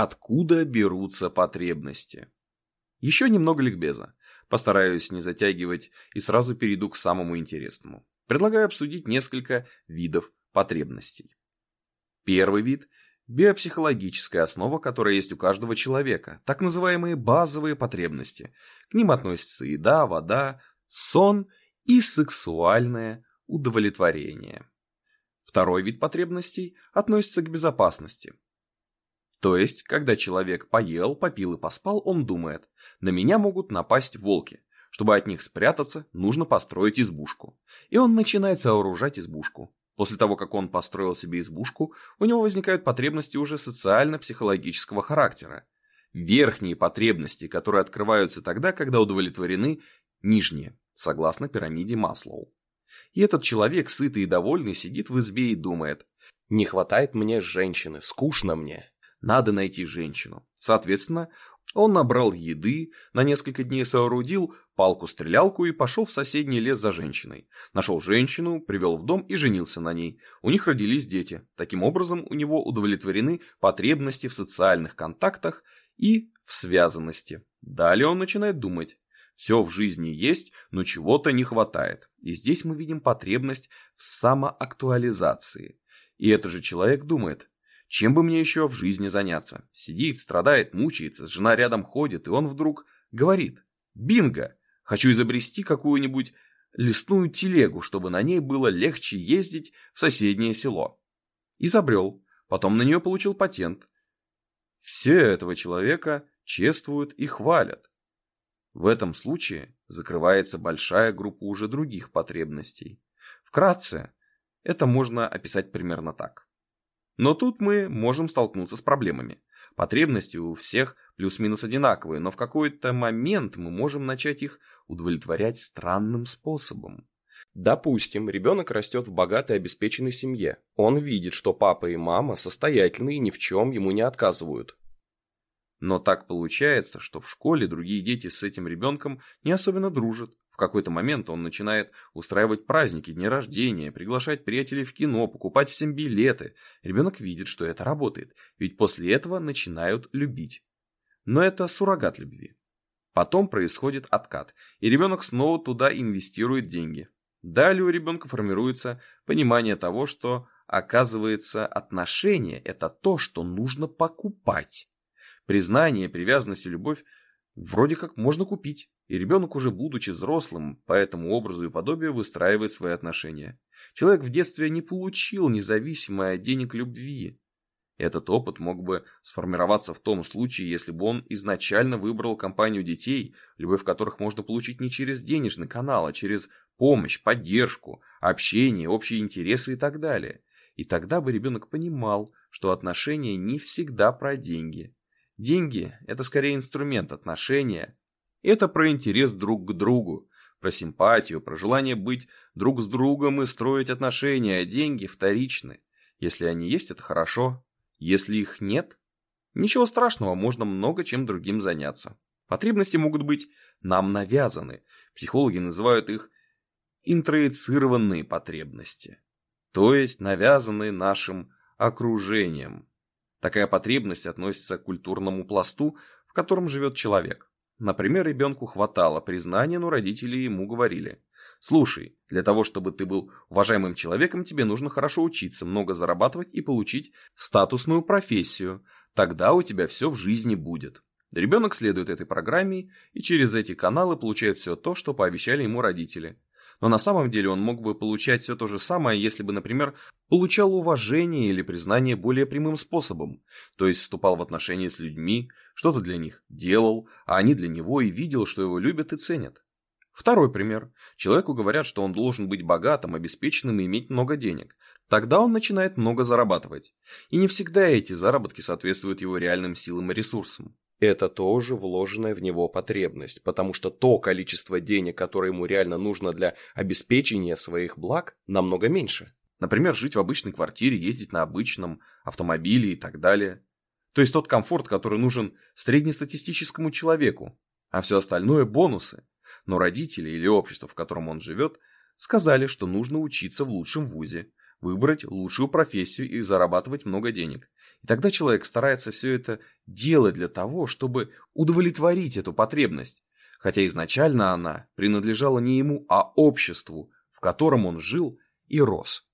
Откуда берутся потребности? Еще немного ликбеза. Постараюсь не затягивать и сразу перейду к самому интересному. Предлагаю обсудить несколько видов потребностей. Первый вид – биопсихологическая основа, которая есть у каждого человека, так называемые базовые потребности. К ним относятся еда, вода, сон и сексуальное удовлетворение. Второй вид потребностей относится к безопасности. То есть, когда человек поел, попил и поспал, он думает, на меня могут напасть волки. Чтобы от них спрятаться, нужно построить избушку. И он начинает сооружать избушку. После того, как он построил себе избушку, у него возникают потребности уже социально-психологического характера. Верхние потребности, которые открываются тогда, когда удовлетворены нижние, согласно пирамиде Маслоу. И этот человек, сытый и довольный, сидит в избе и думает, «Не хватает мне женщины, скучно мне, надо найти женщину». Соответственно, он набрал еды, на несколько дней соорудил палку-стрелялку и пошел в соседний лес за женщиной. Нашел женщину, привел в дом и женился на ней. У них родились дети. Таким образом, у него удовлетворены потребности в социальных контактах и в связанности. Далее он начинает думать. Все в жизни есть, но чего-то не хватает. И здесь мы видим потребность в самоактуализации. И этот же человек думает, чем бы мне еще в жизни заняться? Сидит, страдает, мучается, жена рядом ходит, и он вдруг говорит «Бинго! Хочу изобрести какую-нибудь лесную телегу, чтобы на ней было легче ездить в соседнее село». Изобрел, потом на нее получил патент. Все этого человека чествуют и хвалят. В этом случае закрывается большая группа уже других потребностей. Вкратце, это можно описать примерно так. Но тут мы можем столкнуться с проблемами. Потребности у всех плюс-минус одинаковые, но в какой-то момент мы можем начать их удовлетворять странным способом. Допустим, ребенок растет в богатой обеспеченной семье. Он видит, что папа и мама состоятельны и ни в чем ему не отказывают. Но так получается, что в школе другие дети с этим ребенком не особенно дружат какой-то момент он начинает устраивать праздники, дни рождения, приглашать приятелей в кино, покупать всем билеты. Ребенок видит, что это работает, ведь после этого начинают любить. Но это суррогат любви. Потом происходит откат, и ребенок снова туда инвестирует деньги. Далее у ребенка формируется понимание того, что, оказывается, отношения – это то, что нужно покупать. Признание, привязанность и любовь вроде как можно купить. И ребенок уже будучи взрослым, по этому образу и подобию выстраивает свои отношения. Человек в детстве не получил независимой от денег любви. Этот опыт мог бы сформироваться в том случае, если бы он изначально выбрал компанию детей, любовь которых можно получить не через денежный канал, а через помощь, поддержку, общение, общие интересы и так далее. И тогда бы ребенок понимал, что отношения не всегда про деньги. Деньги – это скорее инструмент отношения, это про интерес друг к другу, про симпатию, про желание быть друг с другом и строить отношения, а деньги вторичны. Если они есть, это хорошо. Если их нет, ничего страшного, можно много чем другим заняться. Потребности могут быть нам навязаны. Психологи называют их интроицированные потребности. То есть навязанные нашим окружением. Такая потребность относится к культурному пласту, в котором живет человек. Например, ребенку хватало признания, но родители ему говорили. «Слушай, для того, чтобы ты был уважаемым человеком, тебе нужно хорошо учиться, много зарабатывать и получить статусную профессию. Тогда у тебя все в жизни будет». Ребенок следует этой программе и через эти каналы получает все то, что пообещали ему родители. Но на самом деле он мог бы получать все то же самое, если бы, например, получал уважение или признание более прямым способом, то есть вступал в отношения с людьми, что-то для них делал, а они для него и видел, что его любят и ценят. Второй пример. Человеку говорят, что он должен быть богатым, обеспеченным и иметь много денег. Тогда он начинает много зарабатывать. И не всегда эти заработки соответствуют его реальным силам и ресурсам. Это тоже вложенная в него потребность, потому что то количество денег, которое ему реально нужно для обеспечения своих благ, намного меньше. Например, жить в обычной квартире, ездить на обычном автомобиле и так далее. То есть тот комфорт, который нужен среднестатистическому человеку, а все остальное – бонусы. Но родители или общество, в котором он живет, сказали, что нужно учиться в лучшем вузе, выбрать лучшую профессию и зарабатывать много денег. И тогда человек старается все это делать для того, чтобы удовлетворить эту потребность, хотя изначально она принадлежала не ему, а обществу, в котором он жил и рос.